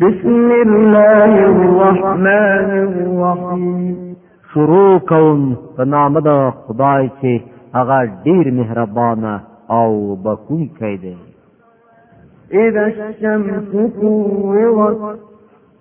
بسم الله الرحمن الرحيم شروع کوم په نام د خدای چې هغه ډیر مهربان او بخښونکی دی اذا الشمس كورت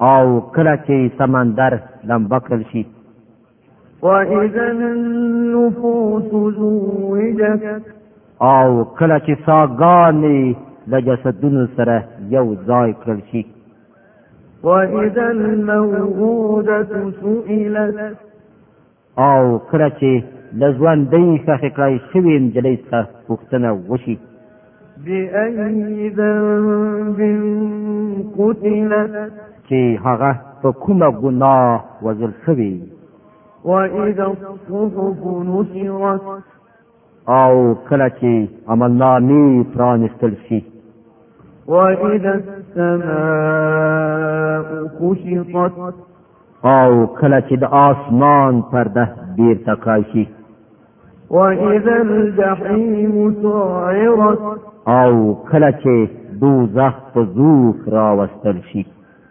او کله چې سمندر لمبه کړل شي وَإِذَا النُّفُوسُ زُوِّجَتْ او کله چې ساګانې د جسدونو سره یو ځای کړل شي وَإِذَا الْمَوْءُودَةُ سُئِلَتْ او کله چې له ژوندۍ ښخې کړای شوې نجلۍ څخه پوښتنه وشي بأي ذنب قتلت چې هغه په کومه ګناه وژل شوې وإذا الصحف نشرت او کله چې عملنامې پرانستل شي وإذا السماء كشطت او کله چې د آسمان پرده بیر تکای شي وإذا الجحيم سعرت او کله چې دوزخ په زوف راوستل شي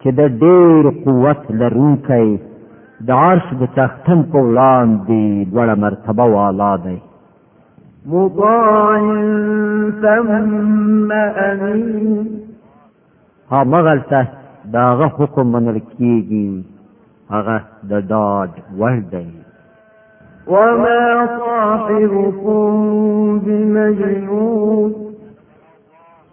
چې د ډېر قوت لرونکی د عرش د څښتن په وړاندې لوړه مرتبه والا دی مطاع ثم امین همغلته د هغه حکم منل کیږي هغه د ډاډ وړ دی وما صاحبكم بمجنون